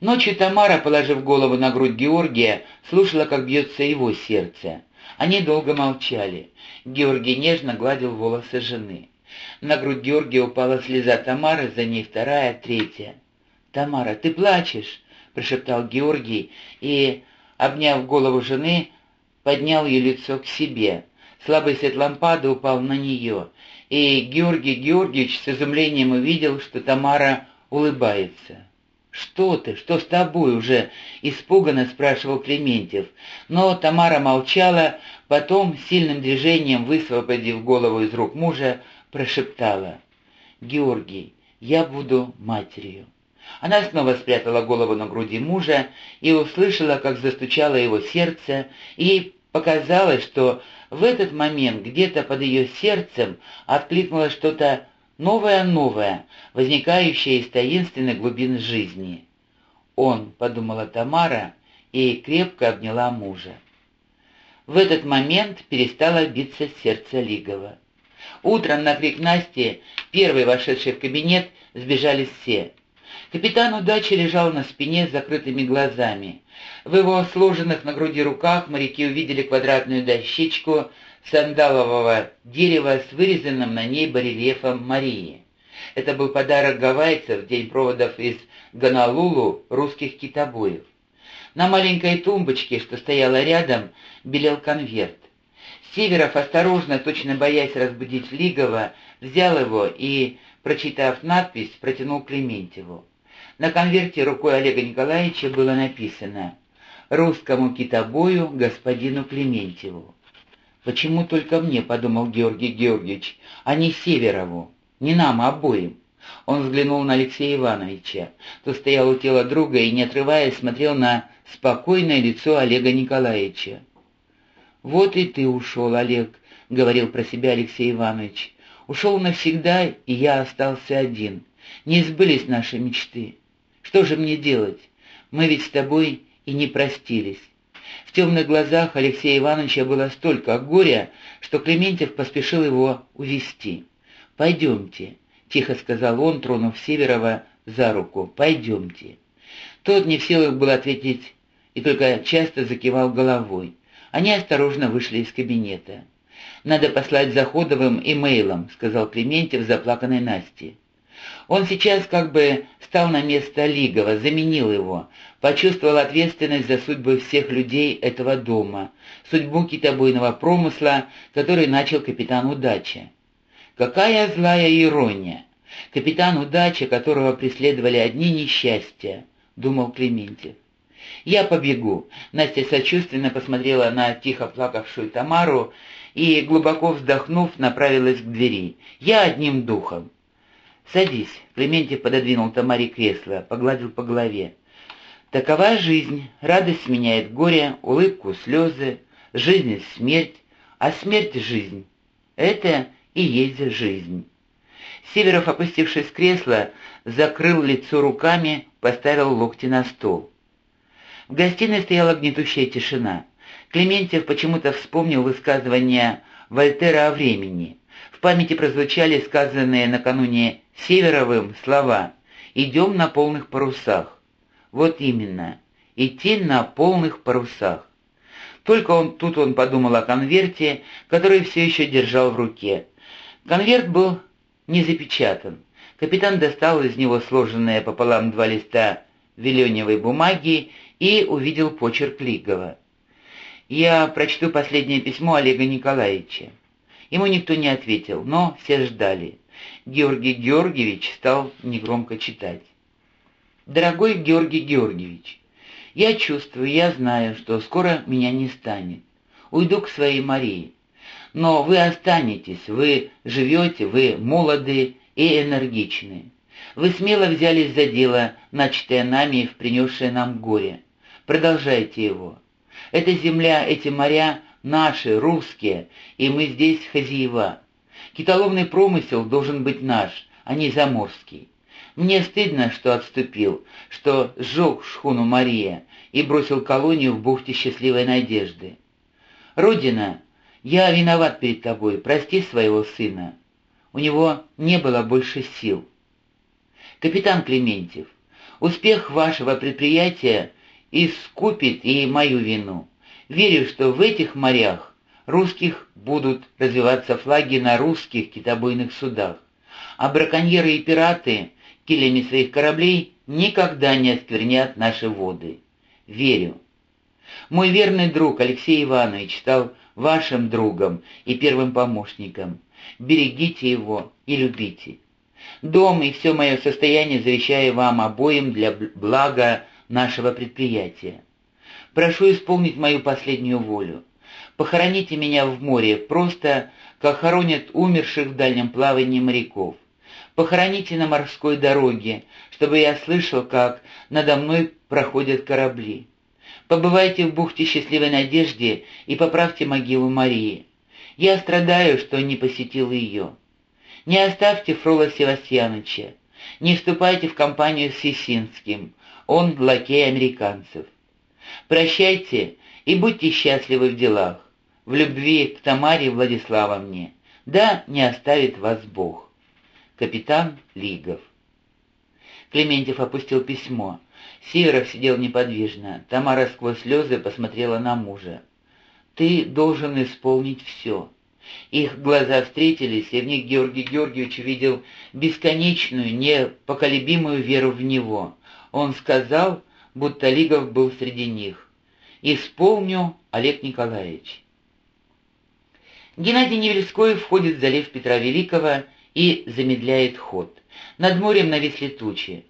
Ночью Тамара, положив голову на грудь Георгия, слушала, как бьется его сердце. Они долго молчали. Георгий нежно гладил волосы жены. На грудь Георгия упала слеза Тамары, за ней вторая, третья. «Тамара, ты плачешь?» — прошептал Георгий и, обняв голову жены, поднял ее лицо к себе. Слабый свет лампады упал на нее, и Георгий Георгиевич с изумлением увидел, что Тамара улыбается. «Что ты? Что с тобой уже?» — испуганно спрашивал Клементьев. Но Тамара молчала, потом, сильным движением высвободив голову из рук мужа, прошептала. «Георгий, я буду матерью». Она снова спрятала голову на груди мужа и услышала, как застучало его сердце, и ей показалось, что в этот момент где-то под ее сердцем откликнулось что-то новое-новое, возникающее из таинственной глубин жизни. «Он», — подумала Тамара, и крепко обняла мужа. В этот момент перестало биться сердце Лигова. Утром на крик Насти, первый вошедший в кабинет, сбежали все. Капитан удачи лежал на спине с закрытыми глазами. В его сложенных на груди руках моряки увидели квадратную дощечку сандалового дерева с вырезанным на ней барельефом Марии. Это был подарок гавайцев в день проводов из Гонолулу русских китобоев. На маленькой тумбочке, что стояла рядом, белел конверт. Северов, осторожно, точно боясь разбудить Лигова, взял его и, прочитав надпись, протянул Клементьеву. На конверте рукой Олега Николаевича было написано «Русскому китобою господину Клементьеву». «Почему только мне?» — подумал Георгий Георгиевич, — «а не Северову, не нам, а обоим». Он взглянул на Алексея Ивановича. Тот стоял у тела друга и, не отрываясь, смотрел на спокойное лицо Олега Николаевича. «Вот и ты ушел, Олег», — говорил про себя Алексей Иванович. «Ушел навсегда, и я остался один. Не сбылись наши мечты. Что же мне делать? Мы ведь с тобой и не простились. В темных глазах Алексея Ивановича было столько горя, что Клементьев поспешил его увести. «Пойдемте», — тихо сказал он, тронув Северова за руку, — «пойдемте». Тот не в силах был ответить и только часто закивал головой. Они осторожно вышли из кабинета. «Надо послать за Ходовым имейлом», — сказал Клементьев заплаканной Насте. Он сейчас как бы стал на место Лигова, заменил его, почувствовал ответственность за судьбы всех людей этого дома, судьбу китобойного промысла, который начал капитан Удача. Какая злая ирония! Капитан Удача, которого преследовали одни несчастья, думал Клементьев. «Я побегу», — Настя сочувственно посмотрела на тихо плакавшую Тамару и, глубоко вздохнув, направилась к двери. «Я одним духом». «Садись», — Клементьев пододвинул Тамаре кресло, погладил по голове. «Такова жизнь. Радость сменяет горе, улыбку, слезы, жизнь — смерть, а смерть — жизнь. Это и есть жизнь». Северов, опустившись в кресло, закрыл лицо руками, поставил локти на стол. В гостиной стояла гнетущая тишина. Клементьев почему-то вспомнил высказывание Вольтера о времени. В памяти прозвучали сказанные накануне Северовым слова «идем на полных парусах». Вот именно, идти на полных парусах. Только он тут он подумал о конверте, который все еще держал в руке. Конверт был не запечатан. Капитан достал из него сложенные пополам два листа веленевой бумаги и увидел почерк Лигова. «Я прочту последнее письмо Олега Николаевича». Ему никто не ответил, но все ждали. Георгий Георгиевич стал негромко читать. «Дорогой Георгий Георгиевич, я чувствую, я знаю, что скоро меня не станет. Уйду к своей Марии. Но вы останетесь, вы живете, вы молоды и энергичны. Вы смело взялись за дело, начатое нами в принесшее нам горе. Продолжайте его. Эта земля, эти моря наши, русские, и мы здесь хозяева. Китоловный промысел должен быть наш, а не заморский. Мне стыдно, что отступил, что сжег шхуну Мария и бросил колонию в бухте счастливой надежды. Родина, я виноват перед тобой, прости своего сына. У него не было больше сил. Капитан Клементьев, Успех вашего предприятия искупит и мою вину. Верю, что в этих морях русских будут развиваться флаги на русских китобойных судах, а браконьеры и пираты килями своих кораблей никогда не осквернят наши воды. Верю. Мой верный друг Алексей Иванович стал вашим другом и первым помощником. Берегите его и любите. Дом и все мое состояние завещаю вам обоим для блага нашего предприятия. Прошу исполнить мою последнюю волю. Похороните меня в море, просто как хоронят умерших в дальнем плавании моряков. Похороните на морской дороге, чтобы я слышал, как надо мной проходят корабли. Побывайте в бухте Счастливой Надежде и поправьте могилу Марии. Я страдаю, что не посетил ее. Не оставьте Фрола Севастьяновича. Не вступайте в компанию с Сисинским. Он лакей американцев. Прощайте и будьте счастливы в делах. В любви к Тамаре Владиславовне. Да, не оставит вас Бог. Капитан Лигов. Клементьев опустил письмо. Северов сидел неподвижно. Тамара сквозь слезы посмотрела на мужа. «Ты должен исполнить все». Их глаза встретились, и в них Георгий Георгиевич видел бесконечную, непоколебимую веру в него. Он сказал, будто Лигов был среди них. «Исполню, Олег Николаевич». Геннадий Невельской входит в залив Петра Великого и замедляет ход. Над морем нависли тучи.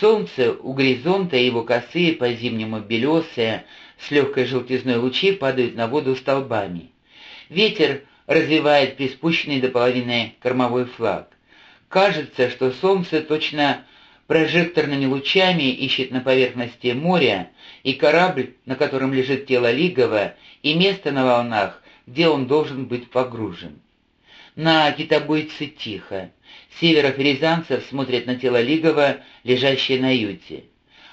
Солнце у горизонта и его косые по-зимнему белесые, с легкой желтизной лучи падают на воду столбами. Ветер развивает приспущенный до половины кормовой флаг. Кажется, что солнце точно прожекторными лучами ищет на поверхности моря и корабль, на котором лежит тело Лигова, и место на волнах, где он должен быть погружен. На китобойце тихо. Северов Рязанцев смотрят на тело Лигова, лежащее на юте.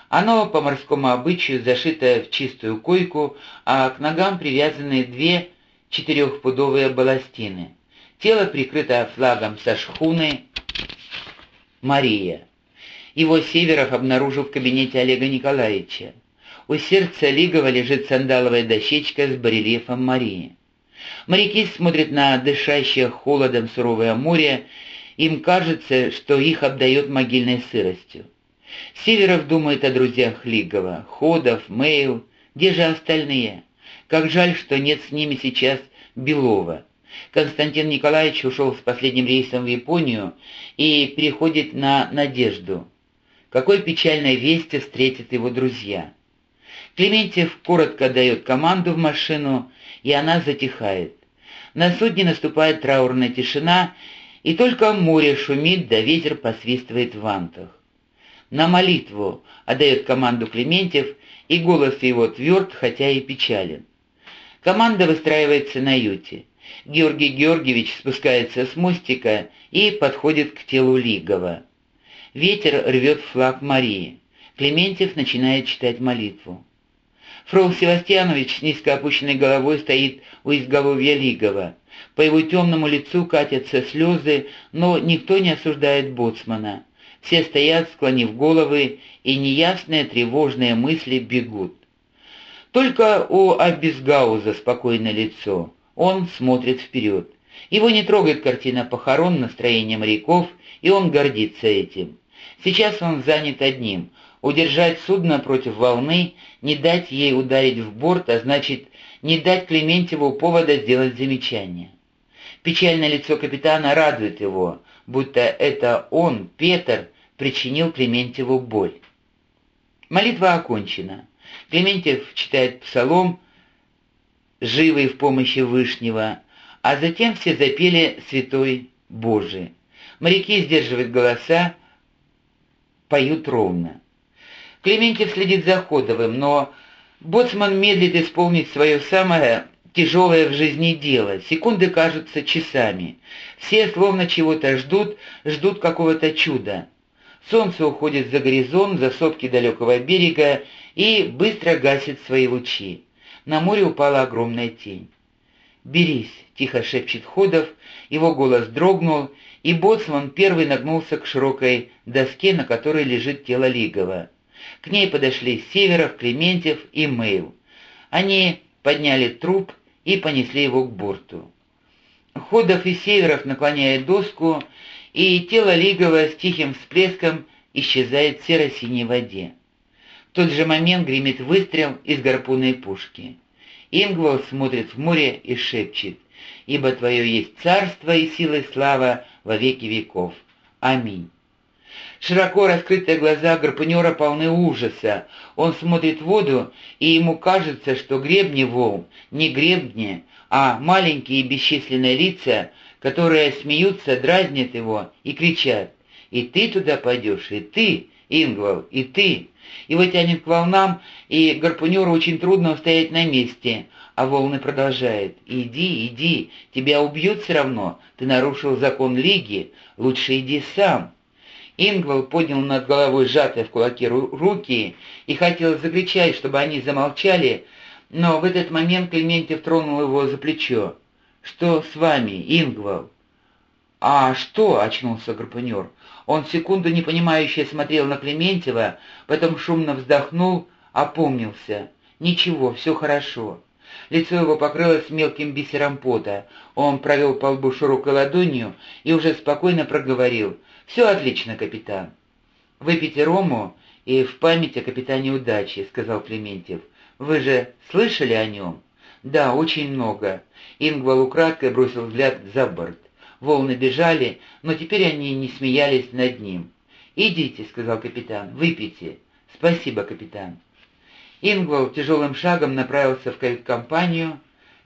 Оно по морскому обычаю зашито в чистую койку, а к ногам привязаны две четырехпудовые балластины. Тело прикрыто флагом со шхуны «Мария». Его Северов обнаружил в кабинете Олега Николаевича. У сердца Лигова лежит сандаловая дощечка с барельефом Марии. Моряки смотрят на дышащее холодом суровое море, им кажется, что их обдает могильной сыростью. Северов думает о друзьях Лигова, Ходов, Мейл, где же остальные? Как жаль, что нет с ними сейчас Белова. Константин Николаевич ушел с последним рейсом в Японию и переходит на «Надежду». Какой печальной вести встретят его друзья. Клементьев коротко дает команду в машину, и она затихает. На судне наступает траурная тишина, и только море шумит, да ветер посвистывает в вантах. «На молитву!» — отдает команду Клементьев, и голос его тверд, хотя и печален. Команда выстраивается на юте. Георгий Георгиевич спускается с мостика и подходит к телу Лигова. Ветер рвет флаг Марии. Клементьев начинает читать молитву. Фрол Севастьянович с низко опущенной головой стоит у изголовья Лигова. По его темному лицу катятся слезы, но никто не осуждает боцмана. Все стоят, склонив головы, и неясные тревожные мысли бегут. Только у Абисгауза спокойное лицо. Он смотрит вперед. Его не трогает картина похорон, настроения моряков, и он гордится этим. Сейчас он занят одним — удержать судно против волны, не дать ей ударить в борт, а значит, не дать Клементьеву повода сделать замечание. Печальное лицо капитана радует его, будто это он, Петр, причинил Клементьеву боль. Молитва окончена. Клементьев читает псалом «Живый в помощи Вышнего», а затем все запели «Святой Божий». Моряки сдерживают голоса, поют ровно. Клементьев следит за Ходовым, но боцман медлит исполнить свое самое тяжелое в жизни дело. Секунды кажутся часами. Все словно чего-то ждут, ждут какого-то чуда. Солнце уходит за горизонт, за сопки далекого берега, и быстро гасит свои лучи. На море упала огромная тень. «Берись!» — тихо шепчет Ходов, его голос дрогнул, и боцман первый нагнулся к широкой доске, на которой лежит тело Лигова. К ней подошли Северов, Клементьев и Мейл. Они подняли труп и понесли его к борту. Ходов и Северов наклоняет доску, и тело Лигова с тихим всплеском исчезает в серо-синей воде. В тот же момент гремит выстрел из гарпунной пушки. Ингвал смотрит в море и шепчет, «Ибо Твое есть царство и сила и слава во веки веков. Аминь». Широко раскрытые глаза гарпунера полны ужаса. Он смотрит в воду, и ему кажется, что гребни волн не гребни, а маленькие бесчисленные лица, которые смеются, дразнят его и кричат «И ты туда пойдешь, и ты, Ингвал, и ты!» Его тянет к волнам, и гарпунеру очень трудно устоять на месте, а волны продолжают «Иди, иди, тебя убьют все равно, ты нарушил закон Лиги, лучше иди сам». Ингвал поднял над головой сжатые в кулаки руки и хотел закричать, чтобы они замолчали, но в этот момент Клементьев тронул его за плечо. «Что с вами, Ингвал?» «А что?» — очнулся гарпунер. Он секунду непонимающе смотрел на Клементьева, потом шумно вздохнул, опомнился. «Ничего, все хорошо». Лицо его покрылось мелким бисером пота. Он провел по лбу широкой ладонью и уже спокойно проговорил. «Все отлично, капитан». «Выпейте рому и в память о капитане удачи», — сказал Клементьев. «Вы же слышали о нем?» «Да, очень много». Ингвал украдкой бросил взгляд за борт. Волны бежали, но теперь они не смеялись над ним. «Идите», — сказал капитан, — «выпейте». «Спасибо, капитан». Ингвал тяжелым шагом направился в кают-компанию.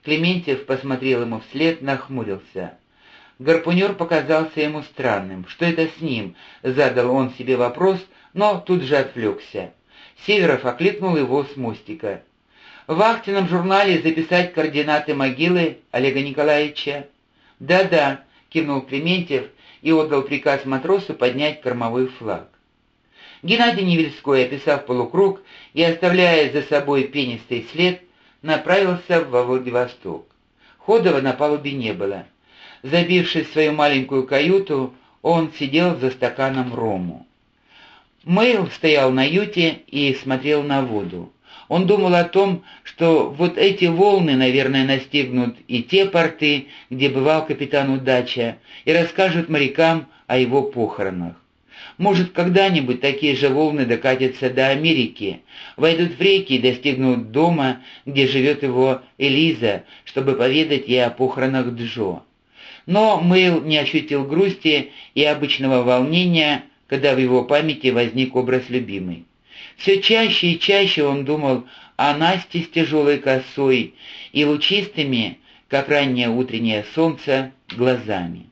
Клементьев посмотрел ему вслед, нахмурился. Гарпунер показался ему странным. «Что это с ним?» — задал он себе вопрос, но тут же отвлекся. Северов окликнул его с мостика. «В вахтенном журнале записать координаты могилы Олега Николаевича?» «Да-да», — кивнул Клементьев и отдал приказ матросу поднять кормовой флаг. Геннадий Невельской, описав полукруг и оставляя за собой пенистый след, направился во Владивосток. Ходова на палубе не было. Забившись в свою маленькую каюту, он сидел за стаканом рому. Мэйл стоял на юте и смотрел на воду. Он думал о том, что вот эти волны, наверное, настигнут и те порты, где бывал капитан Удача, и расскажут морякам о его похоронах. Может, когда-нибудь такие же волны докатятся до Америки, войдут в реки и достигнут дома, где живет его Элиза, чтобы поведать ей о похоронах Джо. Но Мэйл не ощутил грусти и обычного волнения, когда в его памяти возник образ любимой. Все чаще и чаще он думал о Насте с тяжелой косой и лучистыми, как раннее утреннее солнце, глазами.